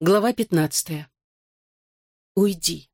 Глава пятнадцатая. «Уйди»,